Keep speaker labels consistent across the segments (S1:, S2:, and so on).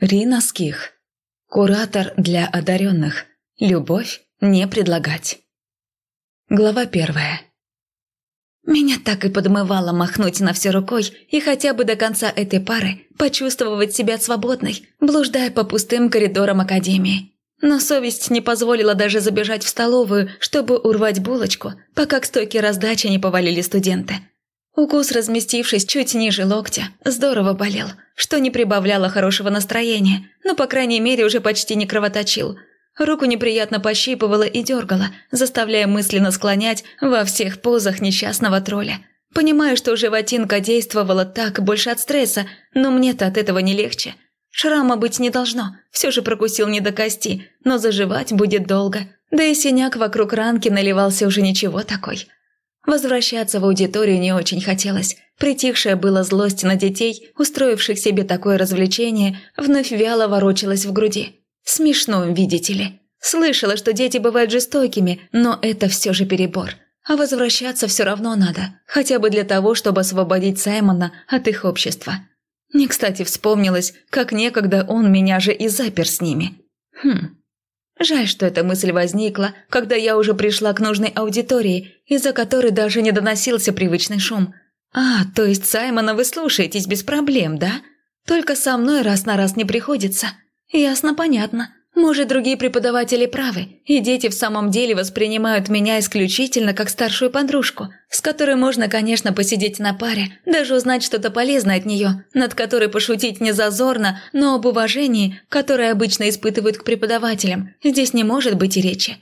S1: Рина Ских. Куратор для одаренных. Любовь не предлагать. Глава первая. Меня так и подмывало махнуть на все рукой и хотя бы до конца этой пары почувствовать себя свободной, блуждая по пустым коридорам академии. Но совесть не позволила даже забежать в столовую, чтобы урвать булочку, пока к стойке раздачи не повалили студенты – Укус, разместившись чуть ниже локтя, здорово болел, что не прибавляло хорошего настроения, но, по крайней мере, уже почти не кровоточил. Руку неприятно пощипывало и дергало, заставляя мысленно склонять во всех позах несчастного тролля. Понимаю, что животинка действовала так больше от стресса, но мне-то от этого не легче. Шрама быть не должно, все же прокусил не до кости, но заживать будет долго. Да и синяк вокруг ранки наливался уже ничего такой. Возвращаться в аудиторию не очень хотелось. Притихшая была злость на детей, устроивших себе такое развлечение, вновь вяло ворочалась в груди. Смешно, видите ли. Слышала, что дети бывают жестокими, но это все же перебор. А возвращаться все равно надо, хотя бы для того, чтобы освободить Саймона от их общества. Не кстати вспомнилось, как некогда он меня же и запер с ними. Хм, Жаль, что эта мысль возникла, когда я уже пришла к нужной аудитории, из-за которой даже не доносился привычный шум. «А, то есть Саймона вы слушаетесь без проблем, да? Только со мной раз на раз не приходится. Ясно, понятно. Может, другие преподаватели правы, и дети в самом деле воспринимают меня исключительно как старшую подружку, с которой можно, конечно, посидеть на паре, даже узнать что-то полезное от нее, над которой пошутить не зазорно, но об уважении, которое обычно испытывают к преподавателям, здесь не может быть и речи.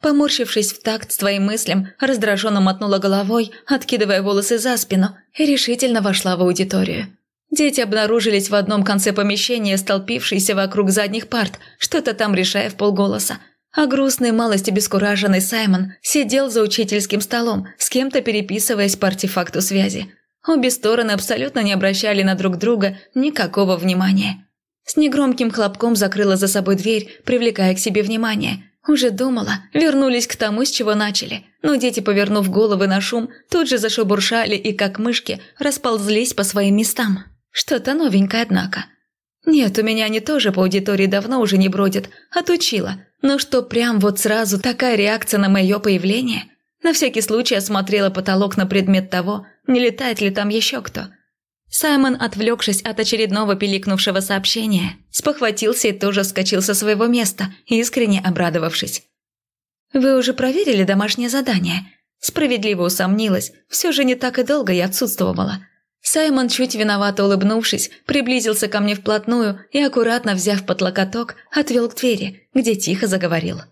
S1: Поморщившись в такт своим мыслям, раздраженно мотнула головой, откидывая волосы за спину, и решительно вошла в аудиторию. Дети обнаружились в одном конце помещения, столпившиеся вокруг задних парт, что-то там решая в полголоса. А грустный, малость обескураженный Саймон сидел за учительским столом, с кем-то переписываясь по артефакту связи. Обе стороны абсолютно не обращали на друг друга никакого внимания. С негромким хлопком закрыла за собой дверь, привлекая к себе внимание. Уже думала, вернулись к тому, с чего начали. Но дети, повернув головы на шум, тут же зашебуршали и, как мышки, расползлись по своим местам. Что-то новенькое, однако. Нет, у меня они тоже по аудитории давно уже не бродят, отучила. Но что прям вот сразу такая реакция на мое появление? На всякий случай осмотрела потолок на предмет того, не летает ли там еще кто. Саймон, отвлекшись от очередного пиликнувшего сообщения, спохватился и тоже вскочил со своего места, искренне обрадовавшись. «Вы уже проверили домашнее задание?» Справедливо усомнилась, все же не так и долго я отсутствовала – Саймон, чуть виновато улыбнувшись, приблизился ко мне вплотную и, аккуратно взяв под локоток, отвел к двери, где тихо заговорил.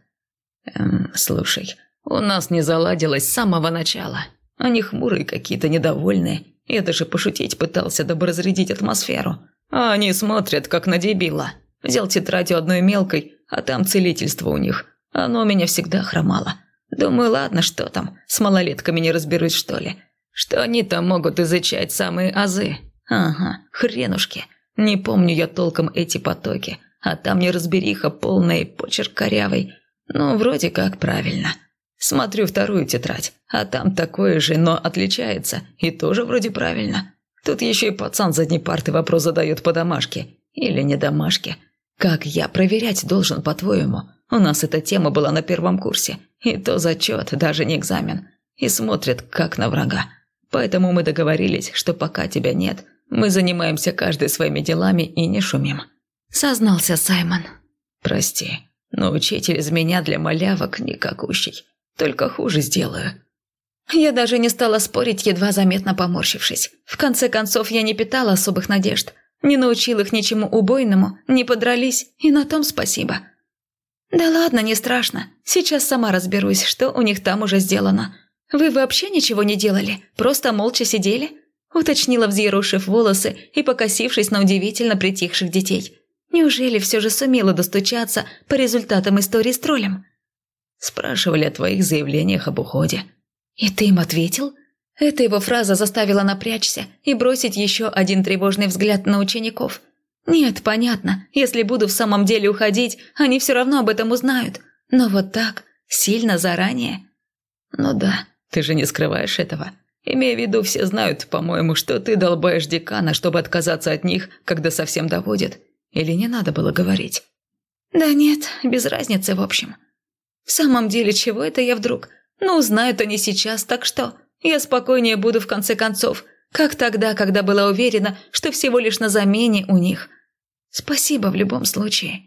S2: «Эм, слушай, у нас не заладилось с самого начала. Они хмурые какие-то, недовольные. Я даже пошутить пытался, дабы разрядить атмосферу. А они смотрят, как на дебила. Взял тетрадь одной мелкой, а там целительство у них. Оно меня всегда хромало. Думаю, ладно, что там, с малолетками не разберусь, что ли. Что они там могут изучать самые азы? Ага, хренушки. Не помню я толком эти потоки, а там неразбериха полная и почерк корявый. Ну, вроде как правильно. Смотрю вторую тетрадь, а там такое же, но отличается, и тоже вроде правильно. Тут еще и пацан задней парты вопрос задает по домашке. Или не домашке. Как я проверять должен, по-твоему? У нас эта тема была на первом курсе. И то зачет, даже не экзамен. И смотрят, как на врага. Поэтому мы договорились, что пока тебя нет, мы занимаемся каждый своими делами и не шумим», – сознался Саймон. «Прости, но учитель из меня для малявок никакущий. Только хуже сделаю».
S1: Я даже не стала спорить, едва заметно поморщившись. В конце концов, я не питала особых надежд. Не научил их ничему убойному, не подрались, и на том спасибо. «Да ладно, не страшно. Сейчас сама разберусь, что у них там уже сделано. «Вы вообще ничего не делали? Просто молча сидели?» Уточнила, взъерушив волосы и покосившись на удивительно притихших детей. Неужели все же сумела достучаться по результатам истории с троллем?
S2: Спрашивали о твоих заявлениях об уходе.
S1: И ты им ответил? Эта его фраза заставила напрячься и бросить еще один тревожный взгляд на учеников. Нет, понятно, если буду в самом деле уходить, они все равно об этом узнают. Но вот так, сильно заранее.
S2: Ну да, ты же не скрываешь этого. Имея в виду, все знают, по-моему, что ты долбаешь декана, чтобы отказаться от них, когда совсем доводит. Или не надо было говорить?
S1: Да нет, без разницы в общем. В самом деле, чего это я вдруг? Ну, узнают они сейчас, так что? Я спокойнее буду в конце концов, как тогда, когда была уверена, что всего лишь на замене у них. Спасибо в любом случае.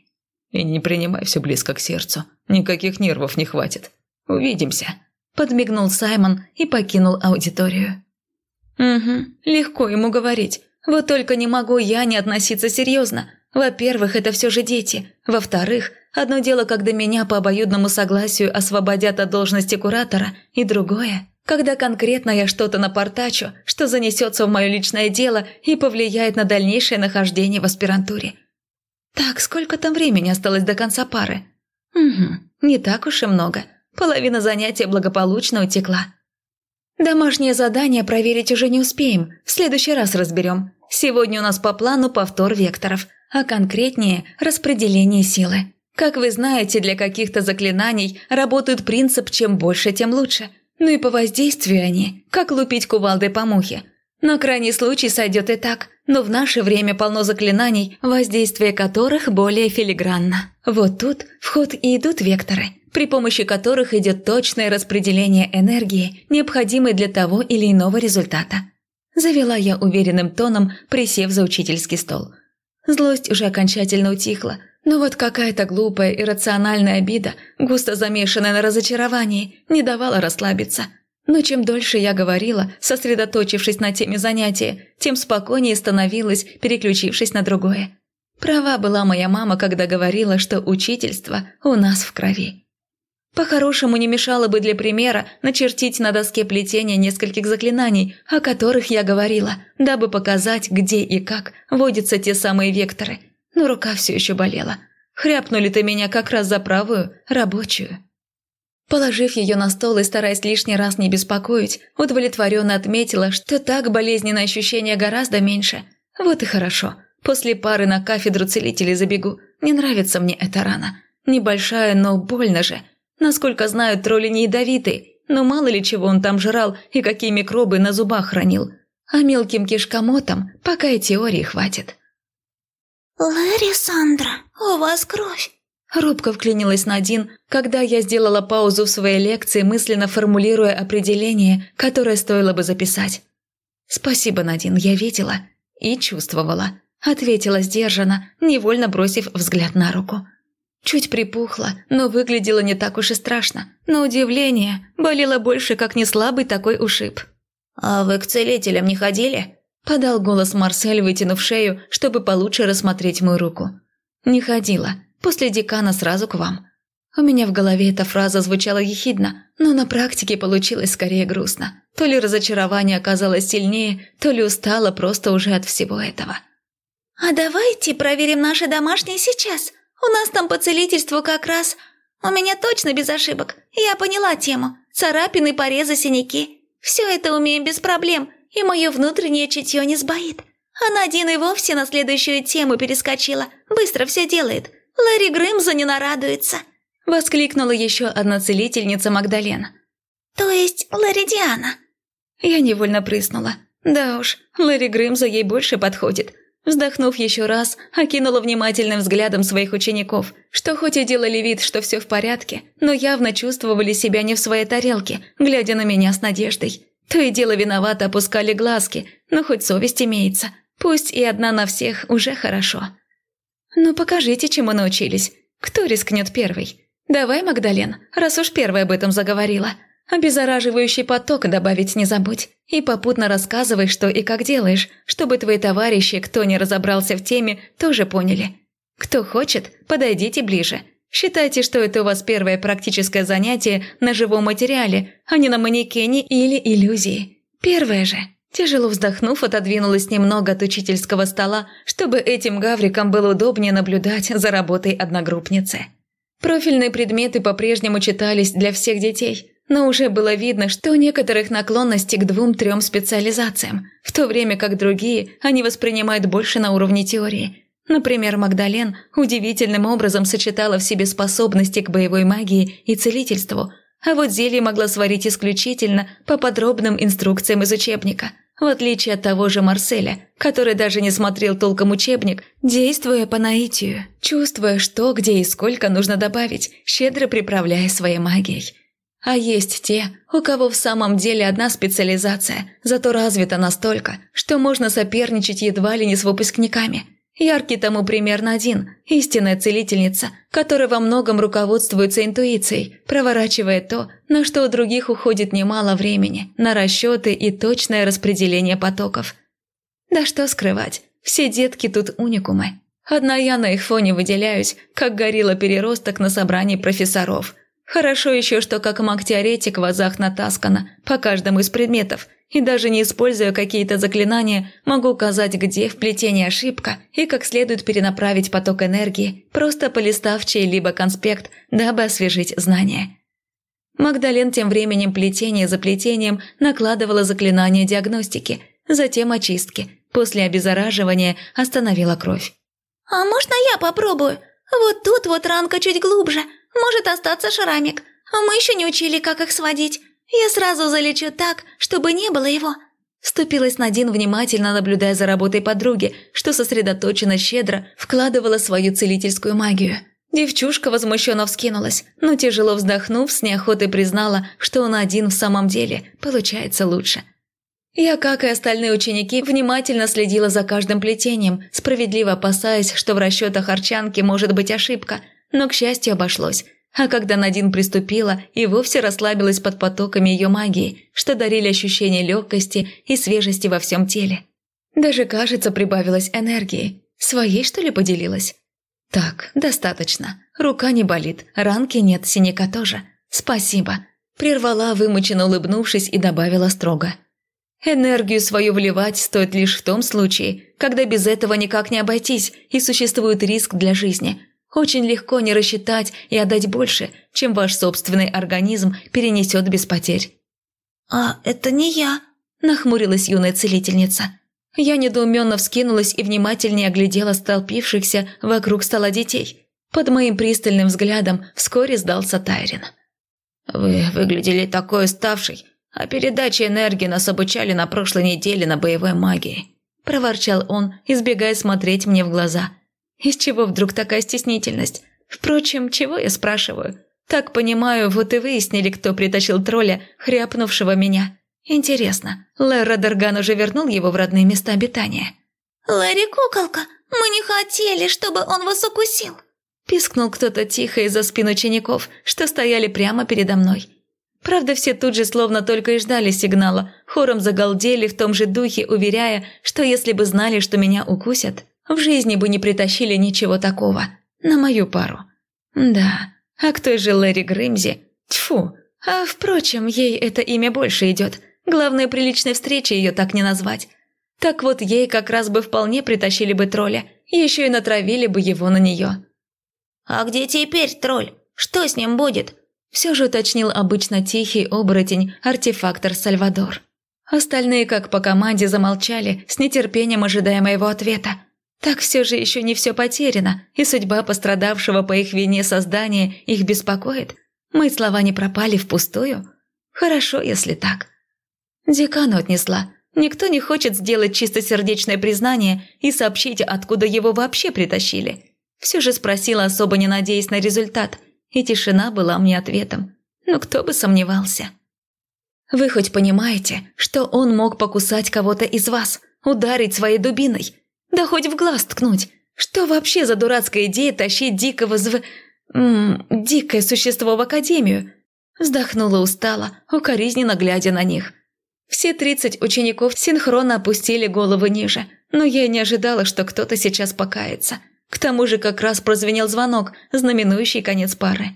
S2: И не принимай все близко к сердцу. Никаких нервов не хватит. Увидимся.
S1: Подмигнул Саймон и покинул аудиторию. Угу, легко ему говорить. Вот только не могу я не относиться серьезно. Во-первых, это все же дети. Во-вторых, одно дело, когда меня по обоюдному согласию освободят от должности куратора, и другое, когда конкретно я что-то напортачу, что занесется в мое личное дело и повлияет на дальнейшее нахождение в аспирантуре. Так, сколько там времени осталось до конца пары? Угу, не так уж и много. Половина занятия благополучно утекла. Домашнее задание проверить уже не успеем, в следующий раз разберем. Сегодня у нас по плану повтор векторов, а конкретнее распределение силы. Как вы знаете, для каких-то заклинаний работает принцип «чем больше, тем лучше». Ну и по воздействию они, как лупить кувалдой по мухе. На крайний случай сойдет и так, но в наше время полно заклинаний, воздействие которых более филигранно. Вот тут в ход и идут векторы – при помощи которых идет точное распределение энергии, необходимой для того или иного результата. Завела я уверенным тоном, присев за учительский стол. Злость уже окончательно утихла, но вот какая-то глупая иррациональная обида, густо замешанная на разочаровании, не давала расслабиться. Но чем дольше я говорила, сосредоточившись на теме занятия, тем спокойнее становилась, переключившись на другое. Права была моя мама, когда говорила, что учительство у нас в крови. По-хорошему не мешало бы для примера начертить на доске плетения нескольких заклинаний, о которых я говорила, дабы показать, где и как водятся те самые векторы. Но рука все еще болела. Хряпнули-то меня как раз за правую, рабочую. Положив ее на стол и стараясь лишний раз не беспокоить, удовлетворенно отметила, что так болезненное ощущение гораздо меньше. Вот и хорошо. После пары на кафедру целителей забегу. Не нравится мне эта рана. Небольшая, но больно же – Насколько знаю, тролли не ядовиты, но мало ли чего он там жрал и какие микробы на зубах хранил. А мелким кишкомотам пока и теории хватит.
S3: «Лэри Сандра, у вас кровь!»
S1: Робко вклинилась Надин, когда я сделала паузу в своей лекции, мысленно формулируя определение, которое стоило бы записать. «Спасибо, Надин, я видела и чувствовала», – ответила сдержанно, невольно бросив взгляд на руку. Чуть припухла, но выглядела не так уж и страшно. На удивление, болела больше, как не слабый такой ушиб.
S3: «А вы к целителям не ходили?»
S1: Подал голос Марсель, вытянув шею, чтобы получше рассмотреть мою руку. «Не ходила. После декана сразу к вам». У меня в голове эта фраза звучала ехидно, но на практике получилось скорее грустно. То ли разочарование оказалось сильнее, то ли устала просто уже от всего этого.
S3: «А давайте проверим наши домашние сейчас», у нас там по целительству как раз... У меня точно без ошибок. Я поняла тему. Царапины, порезы, синяки. Все это умеем без проблем, и мое внутреннее чутье не сбоит. А Надин и вовсе на следующую тему перескочила. Быстро все делает. Ларри Грымза не нарадуется.
S1: Воскликнула еще одна целительница Магдалена.
S3: То есть Ларри Диана.
S1: Я невольно прыснула. Да уж, Ларри Грымза ей больше подходит. Вздохнув еще раз, окинула внимательным взглядом своих учеников, что хоть и делали вид, что все в порядке, но явно чувствовали себя не в своей тарелке, глядя на меня с надеждой. То и дело виновато опускали глазки, но хоть совесть имеется. Пусть и одна на всех уже хорошо. Ну покажите, чему научились. Кто рискнет первый? Давай, Магдален, раз уж первая об этом заговорила. Обеззараживающий поток добавить не забудь. И попутно рассказывай, что и как делаешь, чтобы твои товарищи, кто не разобрался в теме, тоже поняли. Кто хочет, подойдите ближе. Считайте, что это у вас первое практическое занятие на живом материале, а не на манекене или иллюзии. Первое же. Тяжело вздохнув, отодвинулась немного от учительского стола, чтобы этим гаврикам было удобнее наблюдать за работой одногруппницы. Профильные предметы по-прежнему читались для всех детей – но уже было видно, что у некоторых наклонности к двум-трем специализациям, в то время как другие они воспринимают больше на уровне теории. Например, Магдален удивительным образом сочетала в себе способности к боевой магии и целительству, а вот зелье могла сварить исключительно по подробным инструкциям из учебника, в отличие от того же Марселя, который даже не смотрел толком учебник, действуя по наитию, чувствуя, что, где и сколько нужно добавить, щедро приправляя своей магией. А есть те, у кого в самом деле одна специализация, зато развита настолько, что можно соперничать едва ли не с выпускниками – Яркий тому примерно один – истинная целительница, которая во многом руководствуется интуицией, проворачивая то, на что у других уходит немало времени, на расчеты и точное распределение потоков. Да что скрывать, все детки тут уникумы. Одна я на их фоне выделяюсь, как горилла переросток на собрании профессоров. Хорошо еще, что как маг-теоретик в азах натаскана по каждому из предметов – и даже не используя какие-то заклинания, могу указать, где в плетении ошибка и как следует перенаправить поток энергии, просто полистав чей-либо конспект, дабы освежить знания. Магдален тем временем плетение за плетением накладывала заклинания диагностики, затем очистки. После обеззараживания остановила кровь.
S3: «А можно я попробую? Вот тут вот ранка чуть глубже. Может остаться шрамик. А мы еще не учили, как их сводить. «Я сразу залечу так, чтобы не было его», – ступилась Надин, внимательно наблюдая за работой подруги, что сосредоточенно щедро вкладывала свою целительскую магию. Девчушка возмущенно вскинулась, но тяжело вздохнув, с неохотой признала, что он один в самом деле получается лучше. Я, как и остальные ученики, внимательно следила за каждым плетением, справедливо опасаясь, что в расчетах Арчанки может быть ошибка, но, к счастью, обошлось. А когда Надин приступила, и вовсе расслабилась под потоками ее магии, что дарили ощущение легкости и свежести во всем теле. Даже, кажется, прибавилась энергии. Своей, что ли, поделилась? Так, достаточно. Рука не болит, ранки нет, синяка тоже. Спасибо. Прервала, вымученно улыбнувшись, и добавила строго. Энергию свою вливать стоит лишь в том случае, когда без этого никак не обойтись и существует риск для жизни – очень легко не рассчитать и отдать больше, чем ваш собственный организм перенесет без потерь». «А это не я», – нахмурилась юная целительница.
S1: Я недоуменно вскинулась и внимательнее оглядела столпившихся вокруг стола детей. Под моим пристальным взглядом вскоре сдался Тайрин.
S2: «Вы выглядели такой уставшей, а передачи энергии нас обучали на прошлой неделе на боевой магии», – проворчал он, избегая смотреть мне в глаза – из чего вдруг такая стеснительность? Впрочем, чего я спрашиваю? Так понимаю, вот и выяснили, кто притащил тролля, хряпнувшего меня. Интересно, Лэр Дарган уже вернул его в родные места обитания?
S3: «Лэри, куколка, мы не хотели, чтобы он вас укусил!»
S1: Пискнул кто-то тихо из-за спин учеников, что стояли прямо передо мной. Правда, все тут же словно только и ждали сигнала, хором загалдели в том же духе, уверяя, что если бы знали, что меня укусят, в жизни бы не притащили ничего такого. На мою пару. Да, а к той же Лэри Грымзи... Тьфу. А, впрочем, ей это имя больше идет. Главное, при личной встрече ее так не назвать. Так вот, ей как раз бы вполне притащили бы тролля, еще и натравили бы его на нее.
S3: «А где теперь тролль? Что с ним будет?»
S1: Все же уточнил обычно тихий оборотень-артефактор Сальвадор. Остальные, как по команде, замолчали, с нетерпением ожидая моего ответа. Так все же еще не все потеряно, и судьба пострадавшего по их вине создания их беспокоит. Мои слова не пропали впустую. Хорошо, если так. Декану отнесла. Никто не хочет сделать чистосердечное признание и сообщить, откуда его вообще притащили. Все же спросила, особо не надеясь на результат, и тишина была мне ответом. Но кто бы сомневался. Вы хоть понимаете, что он мог покусать кого-то из вас, ударить своей дубиной, да хоть в глаз ткнуть. Что вообще за дурацкая идея тащить дикого зв... М дикое существо в академию? Вздохнула устало, укоризненно глядя на них. Все тридцать учеников синхронно опустили головы ниже, но я не ожидала, что кто-то сейчас покается. К тому же как раз прозвенел звонок, знаменующий конец пары.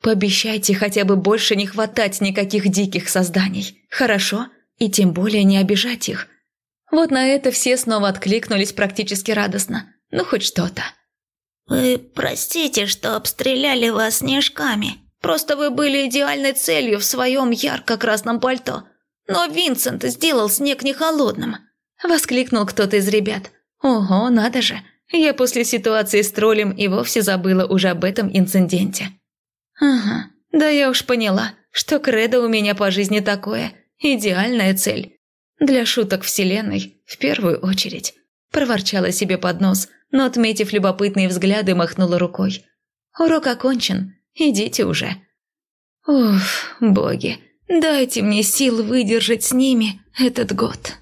S1: Пообещайте хотя бы больше не хватать никаких диких созданий, хорошо? И тем более не обижать их. Вот на это все снова откликнулись практически радостно. Ну, хоть что-то.
S3: «Вы простите, что обстреляли вас снежками. Просто вы были идеальной целью в своем ярко-красном пальто. Но Винсент сделал снег не холодным», – воскликнул кто-то из ребят. «Ого, надо же! Я после ситуации с троллем и вовсе забыла уже об этом инциденте». «Ага, да я уж поняла, что кредо у меня по жизни такое. Идеальная цель.
S1: Для шуток Вселенной в первую очередь. Проворчала себе под нос, но, отметив любопытные взгляды, махнула рукой. Урок окончен, идите уже. Уф, боги, дайте мне сил выдержать с ними этот год.